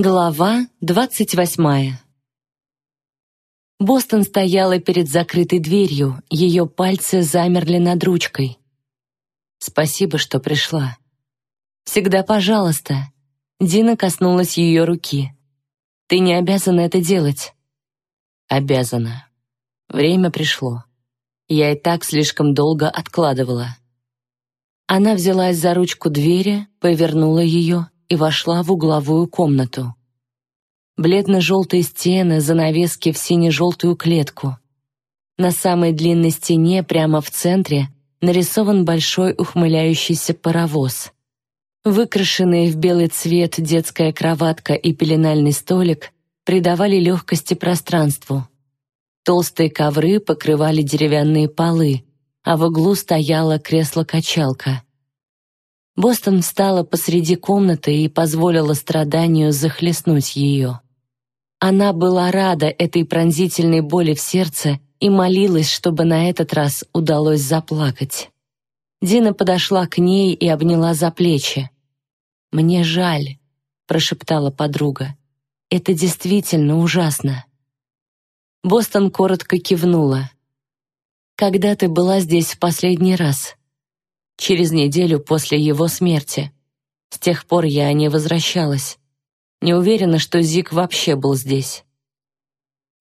Глава двадцать восьмая Бостон стояла перед закрытой дверью, ее пальцы замерли над ручкой. «Спасибо, что пришла». «Всегда пожалуйста». Дина коснулась ее руки. «Ты не обязана это делать». «Обязана. Время пришло. Я и так слишком долго откладывала». Она взялась за ручку двери, повернула ее и вошла в угловую комнату. Бледно-желтые стены, занавески в сине-желтую клетку. На самой длинной стене, прямо в центре, нарисован большой ухмыляющийся паровоз. Выкрашенные в белый цвет детская кроватка и пеленальный столик придавали легкости пространству. Толстые ковры покрывали деревянные полы, а в углу стояло кресло-качалка. Бостон встала посреди комнаты и позволила страданию захлестнуть ее. Она была рада этой пронзительной боли в сердце и молилась, чтобы на этот раз удалось заплакать. Дина подошла к ней и обняла за плечи. «Мне жаль», — прошептала подруга. «Это действительно ужасно». Бостон коротко кивнула. «Когда ты была здесь в последний раз?» Через неделю после его смерти. С тех пор я не возвращалась. Не уверена, что Зик вообще был здесь.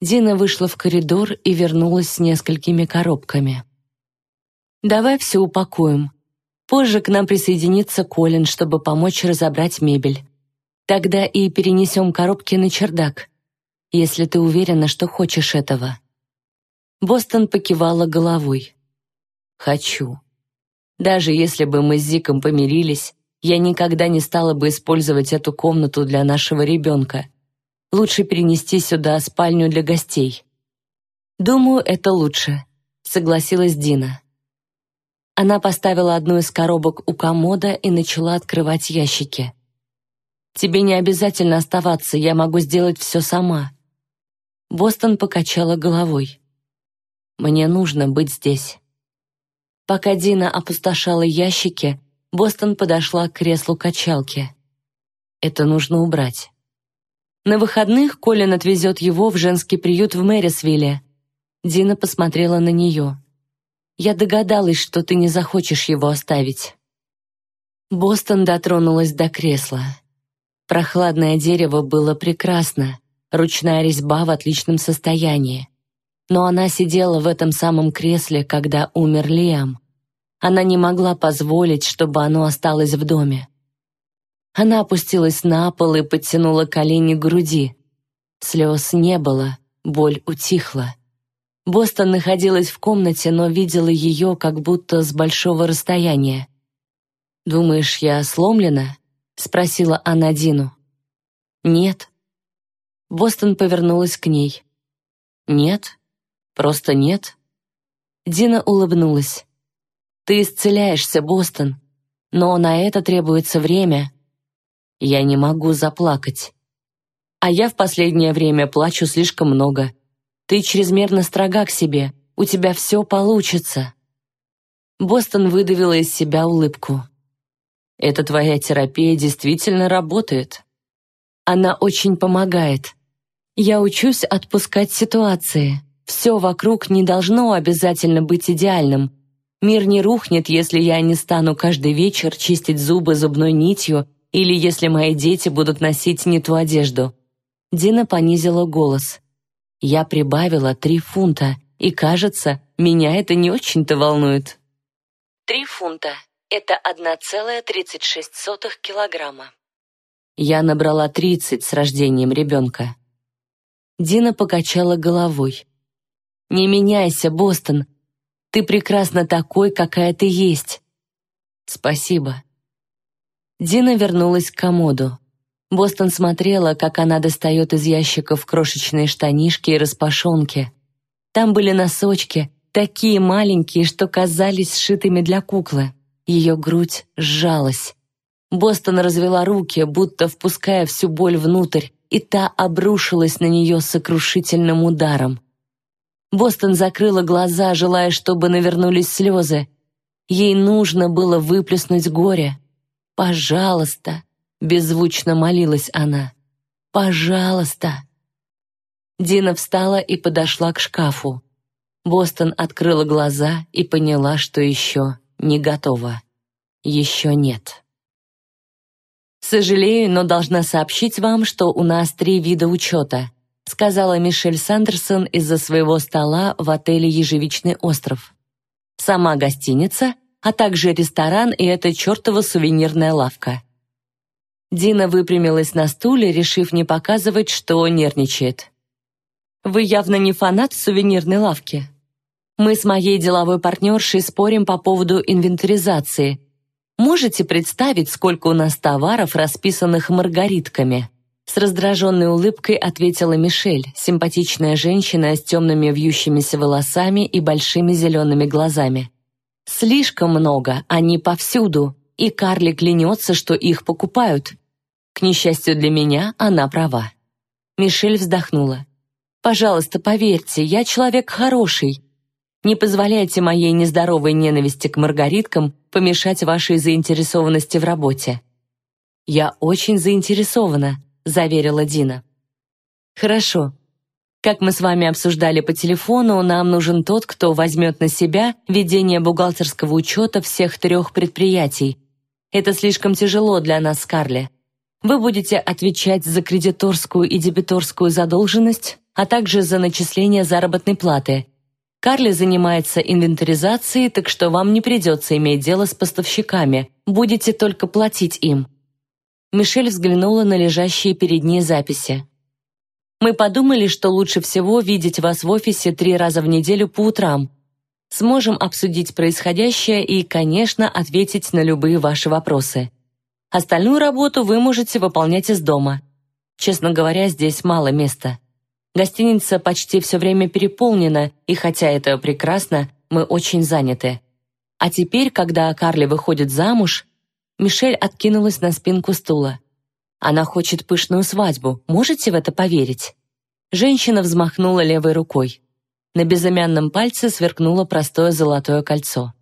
Дина вышла в коридор и вернулась с несколькими коробками. «Давай все упакуем. Позже к нам присоединится Колин, чтобы помочь разобрать мебель. Тогда и перенесем коробки на чердак, если ты уверена, что хочешь этого». Бостон покивала головой. «Хочу». Даже если бы мы с Зиком помирились, я никогда не стала бы использовать эту комнату для нашего ребенка. Лучше перенести сюда спальню для гостей. Думаю, это лучше, согласилась Дина. Она поставила одну из коробок у комода и начала открывать ящики. Тебе не обязательно оставаться, я могу сделать все сама. Бостон покачала головой. Мне нужно быть здесь. Пока Дина опустошала ящики, Бостон подошла к креслу качалки. Это нужно убрать. На выходных Колин отвезет его в женский приют в Мэрисвилле. Дина посмотрела на нее. «Я догадалась, что ты не захочешь его оставить». Бостон дотронулась до кресла. Прохладное дерево было прекрасно, ручная резьба в отличном состоянии. Но она сидела в этом самом кресле, когда умер Лиам. Она не могла позволить, чтобы оно осталось в доме. Она опустилась на пол и подтянула колени к груди. Слез не было, боль утихла. Бостон находилась в комнате, но видела ее как будто с большого расстояния. «Думаешь, я сломлена?» — спросила она Дину. «Нет». Бостон повернулась к ней. «Нет? Просто нет?» Дина улыбнулась. «Ты исцеляешься, Бостон, но на это требуется время. Я не могу заплакать. А я в последнее время плачу слишком много. Ты чрезмерно строга к себе, у тебя все получится». Бостон выдавила из себя улыбку. «Эта твоя терапия действительно работает. Она очень помогает. Я учусь отпускать ситуации. Все вокруг не должно обязательно быть идеальным. Мир не рухнет, если я не стану каждый вечер чистить зубы зубной нитью или если мои дети будут носить не ту одежду». Дина понизила голос. «Я прибавила три фунта, и, кажется, меня это не очень-то волнует». «Три фунта — это 1,36 килограмма». Я набрала 30 с рождением ребенка. Дина покачала головой. «Не меняйся, Бостон. Ты прекрасна такой, какая ты есть». «Спасибо». Дина вернулась к комоду. Бостон смотрела, как она достает из ящиков крошечные штанишки и распашонки. Там были носочки, такие маленькие, что казались сшитыми для куклы. Ее грудь сжалась. Бостон развела руки, будто впуская всю боль внутрь, и та обрушилась на нее сокрушительным ударом. Бостон закрыла глаза, желая, чтобы навернулись слезы. Ей нужно было выплеснуть горе. «Пожалуйста», — беззвучно молилась она. Пожалуйста!» Дина встала и подошла к шкафу. Бостон открыла глаза и поняла, что еще не готова. Еще нет. «Сожалею, но должна сообщить вам, что у нас три вида учета», сказала Мишель Сандерсон из-за своего стола в отеле «Ежевичный остров». «Сама гостиница, а также ресторан и эта чертова сувенирная лавка». Дина выпрямилась на стуле, решив не показывать, что нервничает. «Вы явно не фанат сувенирной лавки. Мы с моей деловой партнершей спорим по поводу инвентаризации. Можете представить, сколько у нас товаров, расписанных маргаритками?» С раздраженной улыбкой ответила Мишель, симпатичная женщина с темными вьющимися волосами и большими зелеными глазами. «Слишком много, они повсюду, и Карли клянется, что их покупают. К несчастью для меня, она права». Мишель вздохнула. «Пожалуйста, поверьте, я человек хороший. Не позволяйте моей нездоровой ненависти к маргариткам помешать вашей заинтересованности в работе». «Я очень заинтересована», заверила Дина. Хорошо. Как мы с вами обсуждали по телефону, нам нужен тот, кто возьмет на себя ведение бухгалтерского учета всех трех предприятий. Это слишком тяжело для нас, Карли. Вы будете отвечать за кредиторскую и дебиторскую задолженность, а также за начисление заработной платы. Карли занимается инвентаризацией, так что вам не придется иметь дело с поставщиками, будете только платить им. Мишель взглянула на лежащие перед ней записи. «Мы подумали, что лучше всего видеть вас в офисе три раза в неделю по утрам. Сможем обсудить происходящее и, конечно, ответить на любые ваши вопросы. Остальную работу вы можете выполнять из дома. Честно говоря, здесь мало места. Гостиница почти все время переполнена, и хотя это прекрасно, мы очень заняты. А теперь, когда Карли выходит замуж, Мишель откинулась на спинку стула. Она хочет пышную свадьбу, можете в это поверить? Женщина взмахнула левой рукой. На безымянном пальце сверкнуло простое золотое кольцо.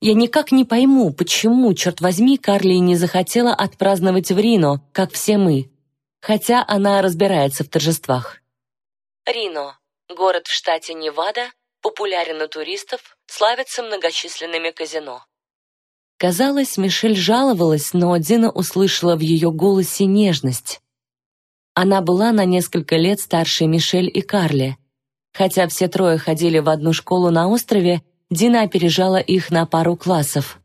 Я никак не пойму, почему, черт возьми, Карли не захотела отпраздновать в Рино, как все мы. Хотя она разбирается в торжествах. Рино – город в штате Невада, популярен у туристов, славится многочисленными казино. Казалось, Мишель жаловалась, но Дина услышала в ее голосе нежность. Она была на несколько лет старше Мишель и Карли. Хотя все трое ходили в одну школу на острове, Дина опережала их на пару классов.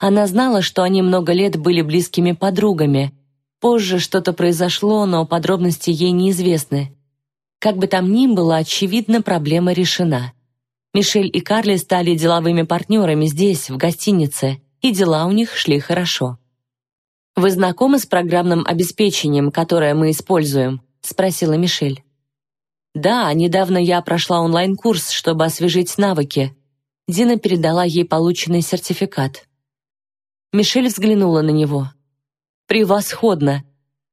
Она знала, что они много лет были близкими подругами. Позже что-то произошло, но подробности ей неизвестны. Как бы там ни было, очевидно, проблема решена. Мишель и Карли стали деловыми партнерами здесь, в гостинице – и дела у них шли хорошо. «Вы знакомы с программным обеспечением, которое мы используем?» — спросила Мишель. «Да, недавно я прошла онлайн-курс, чтобы освежить навыки». Дина передала ей полученный сертификат. Мишель взглянула на него. «Превосходно!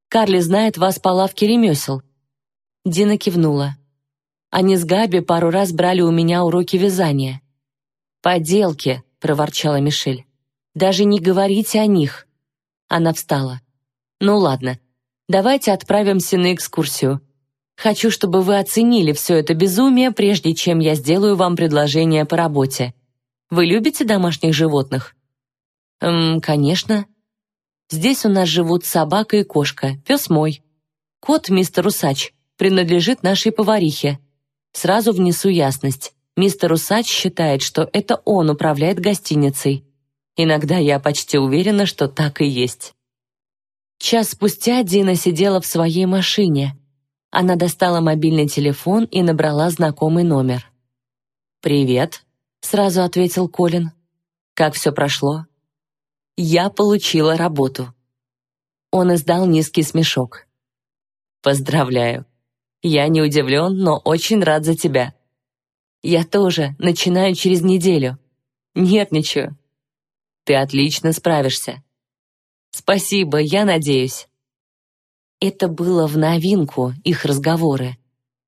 Карли знает вас по лавке ремесел». Дина кивнула. Они с Габи пару раз брали у меня уроки вязания. «Поделки», — проворчала Мишель. Даже не говорите о них». Она встала. «Ну ладно, давайте отправимся на экскурсию. Хочу, чтобы вы оценили все это безумие, прежде чем я сделаю вам предложение по работе. Вы любите домашних животных?» «Эм, конечно. Здесь у нас живут собака и кошка, пес мой. Кот, мистер Усач, принадлежит нашей поварихе. Сразу внесу ясность. Мистер Усач считает, что это он управляет гостиницей. Иногда я почти уверена, что так и есть. Час спустя Дина сидела в своей машине. Она достала мобильный телефон и набрала знакомый номер. «Привет», — сразу ответил Колин. «Как все прошло?» «Я получила работу». Он издал низкий смешок. «Поздравляю. Я не удивлен, но очень рад за тебя». «Я тоже. Начинаю через неделю. Нервничаю. Ты отлично справишься. Спасибо, я надеюсь. Это было в новинку, их разговоры.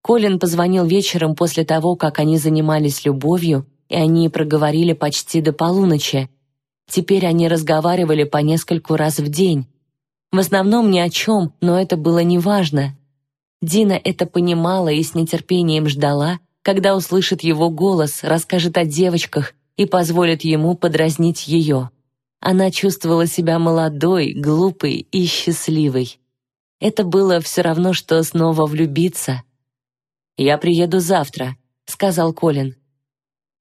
Колин позвонил вечером после того, как они занимались любовью, и они проговорили почти до полуночи. Теперь они разговаривали по нескольку раз в день. В основном ни о чем, но это было неважно. Дина это понимала и с нетерпением ждала, когда услышит его голос, расскажет о девочках и позволит ему подразнить ее. Она чувствовала себя молодой, глупой и счастливой. Это было все равно, что снова влюбиться. «Я приеду завтра», — сказал Колин.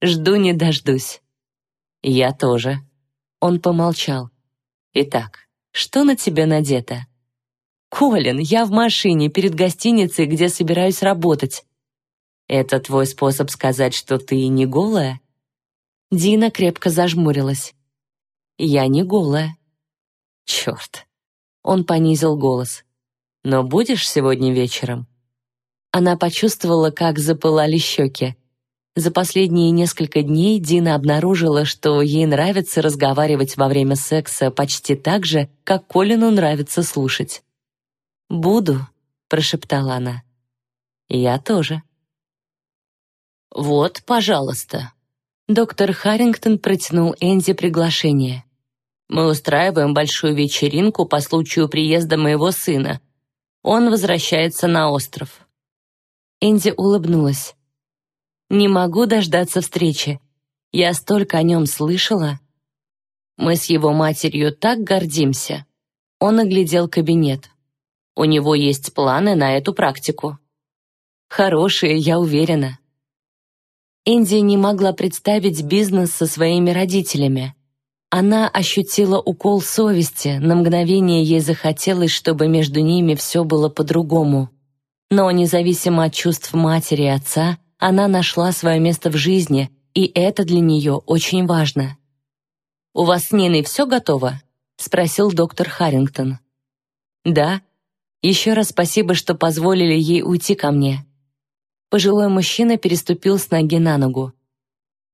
«Жду не дождусь». «Я тоже». Он помолчал. «Итак, что на тебе надето?» «Колин, я в машине перед гостиницей, где собираюсь работать». «Это твой способ сказать, что ты не голая?» Дина крепко зажмурилась. «Я не голая». «Черт!» Он понизил голос. «Но будешь сегодня вечером?» Она почувствовала, как запылали щеки. За последние несколько дней Дина обнаружила, что ей нравится разговаривать во время секса почти так же, как Колину нравится слушать. «Буду», — прошептала она. «Я тоже». «Вот, пожалуйста». Доктор Харрингтон протянул Энди приглашение. «Мы устраиваем большую вечеринку по случаю приезда моего сына. Он возвращается на остров». Энди улыбнулась. «Не могу дождаться встречи. Я столько о нем слышала. Мы с его матерью так гордимся». Он оглядел кабинет. «У него есть планы на эту практику». «Хорошие, я уверена». Энди не могла представить бизнес со своими родителями. Она ощутила укол совести, на мгновение ей захотелось, чтобы между ними все было по-другому. Но независимо от чувств матери и отца, она нашла свое место в жизни, и это для нее очень важно. «У вас с Ниной все готово?» — спросил доктор Харрингтон. «Да. Еще раз спасибо, что позволили ей уйти ко мне». Пожилой мужчина переступил с ноги на ногу.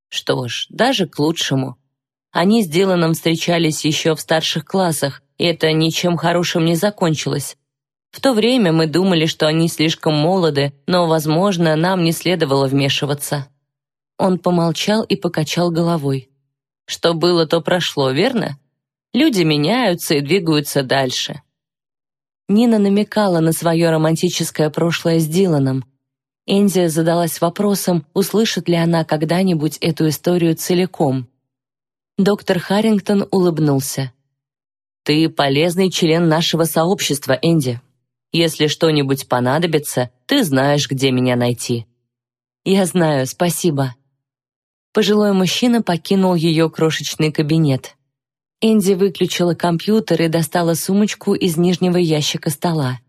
Что ж, даже к лучшему. Они с Диланом встречались еще в старших классах, и это ничем хорошим не закончилось. В то время мы думали, что они слишком молоды, но, возможно, нам не следовало вмешиваться. Он помолчал и покачал головой. Что было, то прошло, верно? Люди меняются и двигаются дальше. Нина намекала на свое романтическое прошлое с Диланом. Энди задалась вопросом, услышит ли она когда-нибудь эту историю целиком. Доктор Харрингтон улыбнулся. «Ты полезный член нашего сообщества, Энди. Если что-нибудь понадобится, ты знаешь, где меня найти». «Я знаю, спасибо». Пожилой мужчина покинул ее крошечный кабинет. Энди выключила компьютер и достала сумочку из нижнего ящика стола.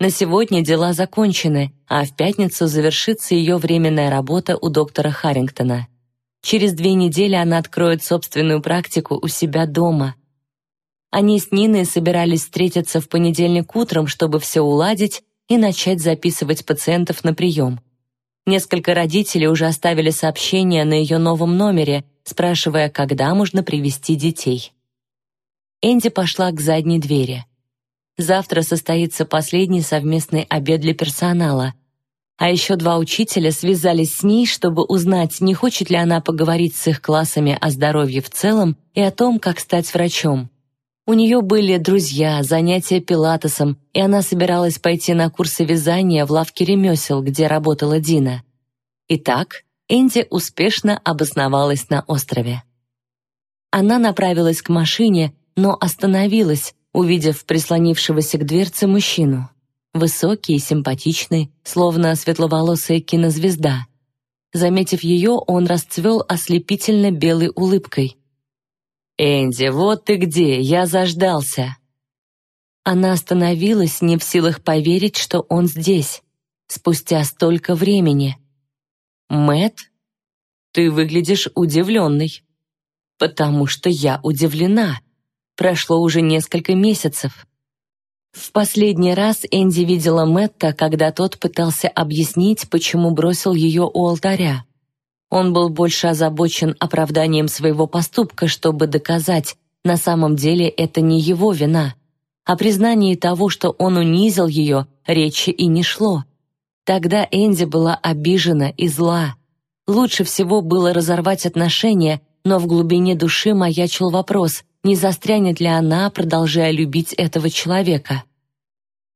На сегодня дела закончены, а в пятницу завершится ее временная работа у доктора Харрингтона. Через две недели она откроет собственную практику у себя дома – они с Ниной собирались встретиться в понедельник утром, чтобы все уладить и начать записывать пациентов на прием. Несколько родителей уже оставили сообщение на ее новом номере, спрашивая, когда можно привести детей. Энди пошла к задней двери. Завтра состоится последний совместный обед для персонала. А еще два учителя связались с ней, чтобы узнать, не хочет ли она поговорить с их классами о здоровье в целом и о том, как стать врачом. У нее были друзья, занятия пилатесом, и она собиралась пойти на курсы вязания в лавке ремесел, где работала Дина. Итак, Энди успешно обосновалась на острове. Она направилась к машине, но остановилась, увидев прислонившегося к дверце мужчину. Высокий и симпатичный, словно светловолосая кинозвезда. Заметив ее, он расцвел ослепительно белой улыбкой. «Энди, вот ты где, я заждался!» Она остановилась, не в силах поверить, что он здесь, спустя столько времени. Мэт, ты выглядишь удивленной. Потому что я удивлена. Прошло уже несколько месяцев. В последний раз Энди видела Мэтта, когда тот пытался объяснить, почему бросил ее у алтаря. Он был больше озабочен оправданием своего поступка, чтобы доказать, на самом деле это не его вина. О признании того, что он унизил ее, речи и не шло. Тогда Энди была обижена и зла. Лучше всего было разорвать отношения, но в глубине души маячил вопрос, не застрянет ли она, продолжая любить этого человека.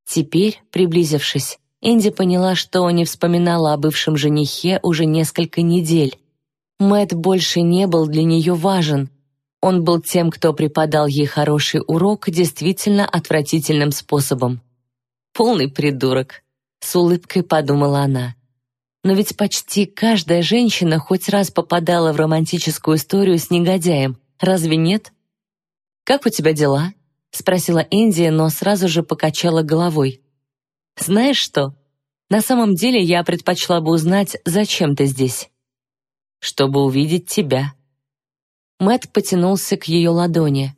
Теперь, приблизившись, Энди поняла, что не вспоминала о бывшем женихе уже несколько недель. Мэт больше не был для нее важен. Он был тем, кто преподал ей хороший урок действительно отвратительным способом. «Полный придурок», — с улыбкой подумала она. Но ведь почти каждая женщина хоть раз попадала в романтическую историю с негодяем, разве нет? «Как у тебя дела?» — спросила Энди, но сразу же покачала головой. «Знаешь что? На самом деле я предпочла бы узнать, зачем ты здесь». «Чтобы увидеть тебя». Мэт потянулся к ее ладони.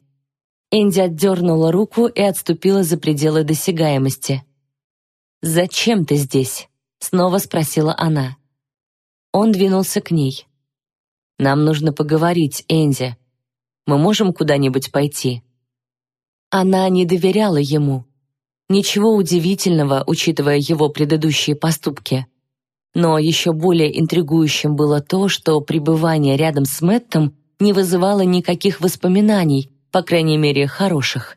Энди отдернула руку и отступила за пределы досягаемости. «Зачем ты здесь?» — снова спросила она. Он двинулся к ней. «Нам нужно поговорить, Энди», мы можем куда-нибудь пойти?» Она не доверяла ему. Ничего удивительного, учитывая его предыдущие поступки. Но еще более интригующим было то, что пребывание рядом с Мэттом не вызывало никаких воспоминаний, по крайней мере, хороших.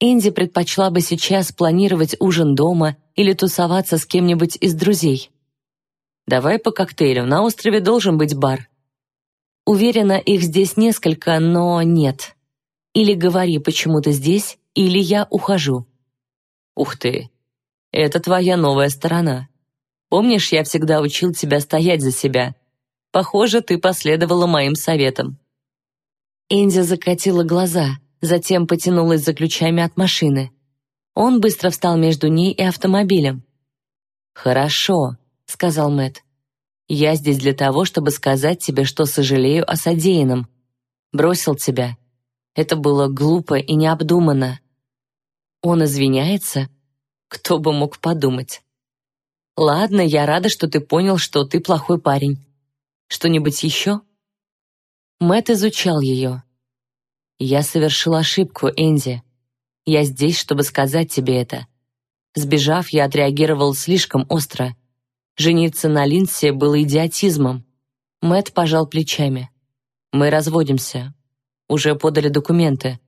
Энди предпочла бы сейчас планировать ужин дома или тусоваться с кем-нибудь из друзей. «Давай по коктейлю, на острове должен быть бар», Уверена, их здесь несколько, но нет. Или говори, почему ты здесь, или я ухожу. Ух ты, это твоя новая сторона. Помнишь, я всегда учил тебя стоять за себя? Похоже, ты последовала моим советам. Энди закатила глаза, затем потянулась за ключами от машины. Он быстро встал между ней и автомобилем. «Хорошо», — сказал Мэт. Я здесь для того, чтобы сказать тебе, что сожалею о содеянном. Бросил тебя. Это было глупо и необдуманно. Он извиняется? Кто бы мог подумать? Ладно, я рада, что ты понял, что ты плохой парень. Что-нибудь еще? Мэт изучал ее. Я совершил ошибку, Энди. Я здесь, чтобы сказать тебе это. Сбежав, я отреагировал слишком остро. Жениться на Линдсе было идиотизмом. Мэт пожал плечами. Мы разводимся. Уже подали документы.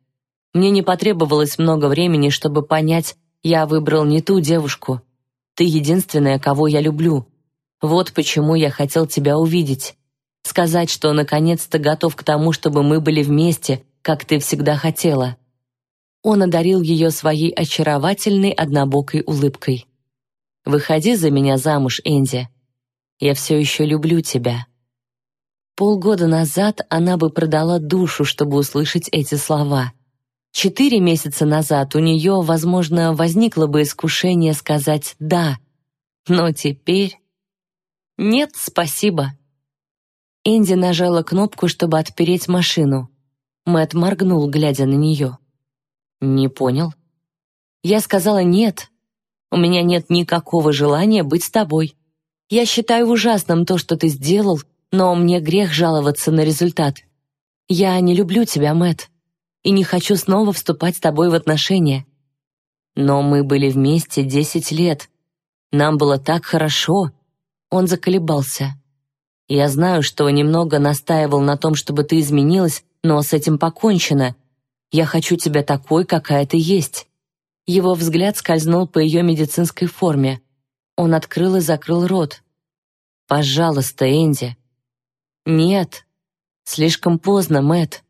Мне не потребовалось много времени, чтобы понять, я выбрал не ту девушку. Ты единственная, кого я люблю. Вот почему я хотел тебя увидеть. Сказать, что наконец-то готов к тому, чтобы мы были вместе, как ты всегда хотела. Он одарил ее своей очаровательной однобокой улыбкой. Выходи за меня замуж, Энди. Я все еще люблю тебя». Полгода назад она бы продала душу, чтобы услышать эти слова. Четыре месяца назад у нее, возможно, возникло бы искушение сказать «да». Но теперь... «Нет, спасибо». Энди нажала кнопку, чтобы отпереть машину. Мэт моргнул, глядя на нее. «Не понял». Я сказала «нет», у меня нет никакого желания быть с тобой. Я считаю ужасным то, что ты сделал, но мне грех жаловаться на результат. Я не люблю тебя, Мэт, и не хочу снова вступать с тобой в отношения. Но мы были вместе десять лет. Нам было так хорошо. Он заколебался. Я знаю, что немного настаивал на том, чтобы ты изменилась, но с этим покончено. Я хочу тебя такой, какая ты есть. Его взгляд скользнул по ее медицинской форме. Он открыл и закрыл рот. «Пожалуйста, Энди». «Нет. Слишком поздно, Мэт.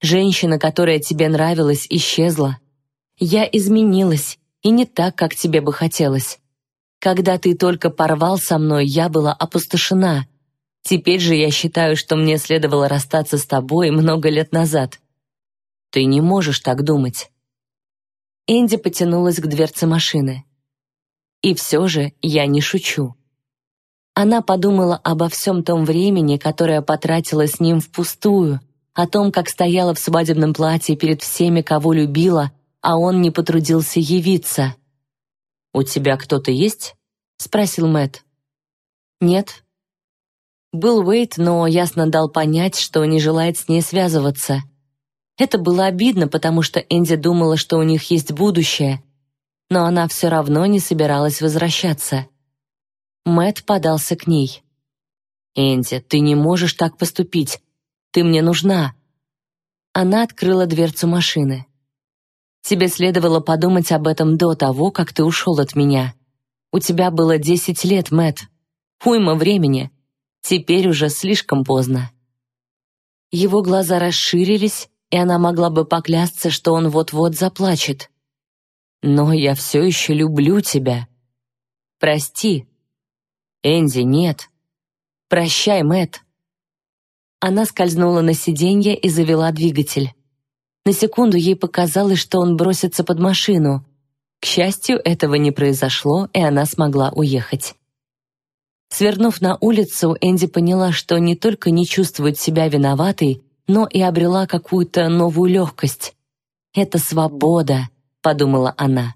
Женщина, которая тебе нравилась, исчезла. Я изменилась, и не так, как тебе бы хотелось. Когда ты только порвал со мной, я была опустошена. Теперь же я считаю, что мне следовало расстаться с тобой много лет назад. Ты не можешь так думать. Энди потянулась к дверце машины. И все же я не шучу. Она подумала обо всем том времени, которое потратила с ним впустую, о том, как стояла в свадебном платье перед всеми, кого любила, а он не потрудился явиться. «У тебя кто-то есть?» — спросил Мэт. «Нет». Был Уэйт, но ясно дал понять, что не желает с ней связываться — это было обидно, потому что Энди думала, что у них есть будущее, но она все равно не собиралась возвращаться. Мэт подался к ней. «Энди, ты не можешь так поступить. Ты мне нужна». Она открыла дверцу машины. «Тебе следовало подумать об этом до того, как ты ушел от меня. У тебя было десять лет, Мэт. Уйма времени. Теперь уже слишком поздно». Его глаза расширились, и она могла бы поклясться, что он вот-вот заплачет. «Но я все еще люблю тебя. Прости». «Энди, нет». «Прощай, Мэт. Она скользнула на сиденье и завела двигатель. На секунду ей показалось, что он бросится под машину. К счастью, этого не произошло, и она смогла уехать. Свернув на улицу, Энди поняла, что не только не чувствует себя виноватой, но и обрела какую-то новую легкость. «Это свобода», — подумала она.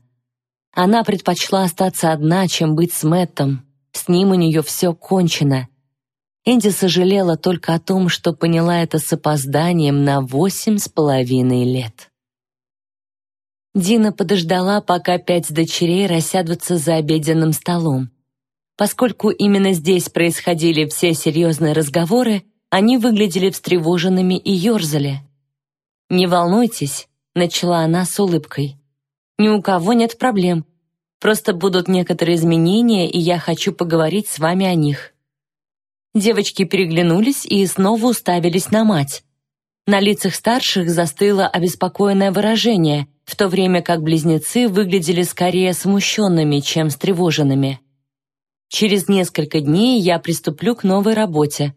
Она предпочла остаться одна, чем быть с Мэттом. С ним у нее все кончено. Энди сожалела только о том, что поняла это с опозданием на восемь с половиной лет. Дина подождала, пока пять дочерей рассядутся за обеденным столом. Поскольку именно здесь происходили все серьезные разговоры, они выглядели встревоженными и ерзали. «Не волнуйтесь», — начала она с улыбкой. «Ни у кого нет проблем. Просто будут некоторые изменения, и я хочу поговорить с вами о них». Девочки переглянулись и снова уставились на мать. На лицах старших застыло обеспокоенное выражение, в то время как близнецы выглядели скорее смущенными, чем встревоженными. Через несколько дней я приступлю к новой работе.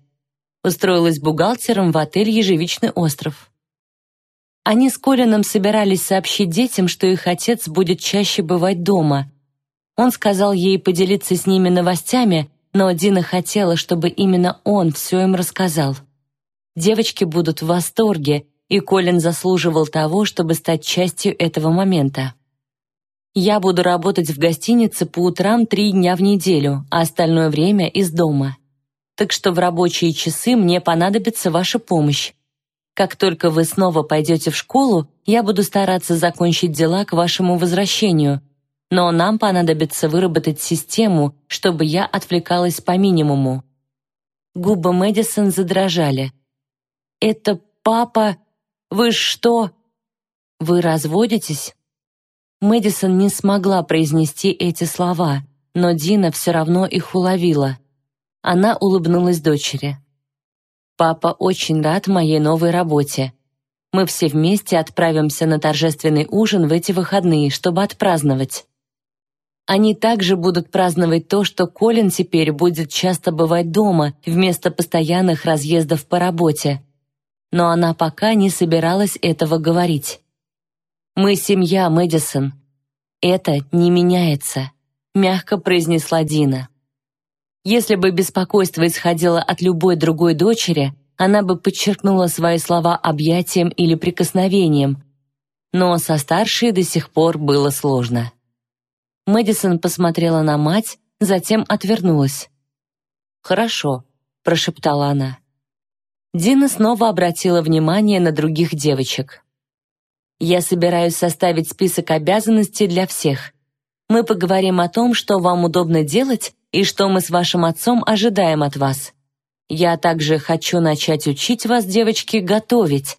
Устроилась бухгалтером в отель «Ежевичный остров». Они с Колином собирались сообщить детям, что их отец будет чаще бывать дома. Он сказал ей поделиться с ними новостями, но Дина хотела, чтобы именно он все им рассказал. Девочки будут в восторге, и Колин заслуживал того, чтобы стать частью этого момента. Я буду работать в гостинице по утрам три дня в неделю, а остальное время из дома. Так что в рабочие часы мне понадобится ваша помощь. Как только вы снова пойдете в школу, я буду стараться закончить дела к вашему возвращению. Но нам понадобится выработать систему, чтобы я отвлекалась по минимуму». Губы Мэдисон задрожали. «Это папа? Вы что? Вы разводитесь?» Мэдисон не смогла произнести эти слова, но Дина все равно их уловила. Она улыбнулась дочери. «Папа очень рад моей новой работе. Мы все вместе отправимся на торжественный ужин в эти выходные, чтобы отпраздновать. Они также будут праздновать то, что Колин теперь будет часто бывать дома вместо постоянных разъездов по работе. Но она пока не собиралась этого говорить. «Мы семья, Мэдисон. Это не меняется», — мягко произнесла Дина. Если бы беспокойство исходило от любой другой дочери, она бы подчеркнула свои слова объятием или прикосновением. Но со старшей до сих пор было сложно. Мэдисон посмотрела на мать, затем отвернулась. «Хорошо», — прошептала она. Дина снова обратила внимание на других девочек. Я собираюсь составить список обязанностей для всех. Мы поговорим о том, что вам удобно делать и что мы с вашим отцом ожидаем от вас. Я также хочу начать учить вас, девочки, готовить.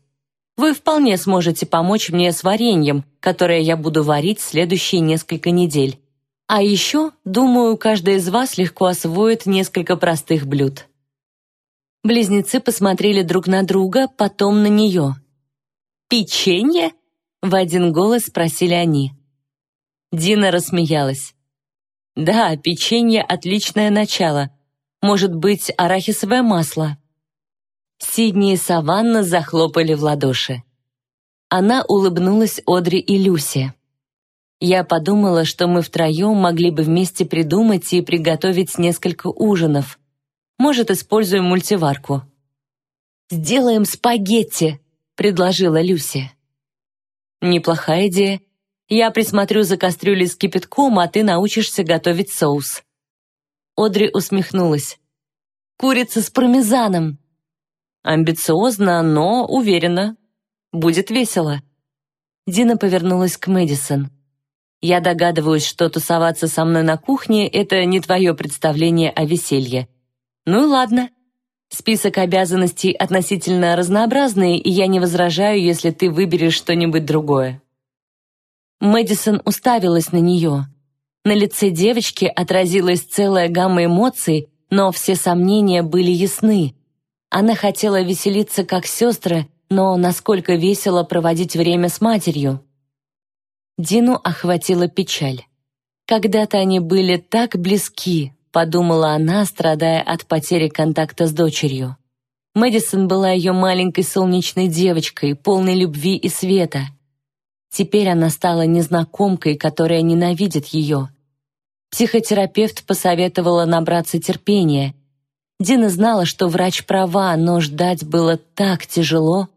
Вы вполне сможете помочь мне с вареньем, которое я буду варить следующие несколько недель. А еще, думаю, каждый из вас легко освоит несколько простых блюд». Близнецы посмотрели друг на друга, потом на нее. «Печенье?» В один голос спросили они. Дина рассмеялась. «Да, печенье — отличное начало. Может быть, арахисовое масло?» Сидни и Саванна захлопали в ладоши. Она улыбнулась Одри и Люсе. Я подумала, что мы втроем могли бы вместе придумать и приготовить несколько ужинов. Может, используем мультиварку. «Сделаем спагетти», — предложила Люся. «Неплохая идея. Я присмотрю за кастрюлей с кипятком, а ты научишься готовить соус». Одри усмехнулась. «Курица с пармезаном». «Амбициозно, но уверенно. Будет весело». Дина повернулась к Мэдисон. «Я догадываюсь, что тусоваться со мной на кухне — это не твое представление о веселье. Ну ладно. Список обязанностей относительно разнообразный, и я не возражаю, если ты выберешь что-нибудь другое». Мэдисон уставилась на нее. На лице девочки отразилась целая гамма эмоций, но все сомнения были ясны. Она хотела веселиться как сестры, но насколько весело проводить время с матерью. Дину охватила печаль. Когда-то они были так близки, подумала она, страдая от потери контакта с дочерью. Мэдисон была ее маленькой солнечной девочкой, полной любви и света. Теперь она стала незнакомкой, которая ненавидит ее. Психотерапевт посоветовала набраться терпения. Дина знала, что врач права, но ждать было так тяжело.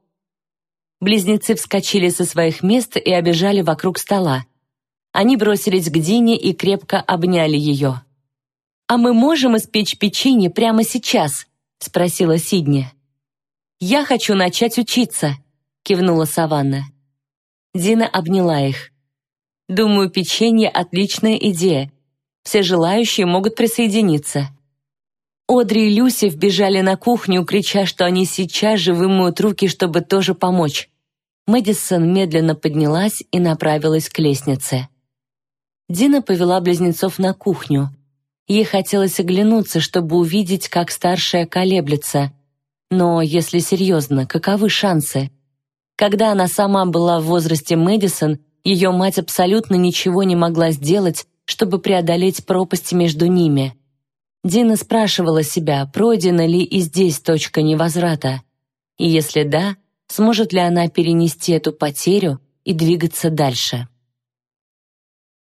Близнецы вскочили со своих мест и обежали вокруг стола. Они бросились к Дине и крепко обняли ее. «А мы можем испечь печенье прямо сейчас?» — спросила Сидни. «Я хочу начать учиться», — кивнула Саванна. Дина обняла их. «Думаю, печенье — отличная идея. Все желающие могут присоединиться». Одри и Люси вбежали на кухню, крича, что они сейчас же вымоют руки, чтобы тоже помочь. Мэдисон медленно поднялась и направилась к лестнице. Дина повела близнецов на кухню. Ей хотелось оглянуться, чтобы увидеть, как старшая колеблется. Но, если серьезно, каковы шансы? Когда она сама была в возрасте Мэдисон, ее мать абсолютно ничего не могла сделать, чтобы преодолеть пропасть между ними. Дина спрашивала себя, пройдена ли и здесь точка невозврата. И если да, сможет ли она перенести эту потерю и двигаться дальше.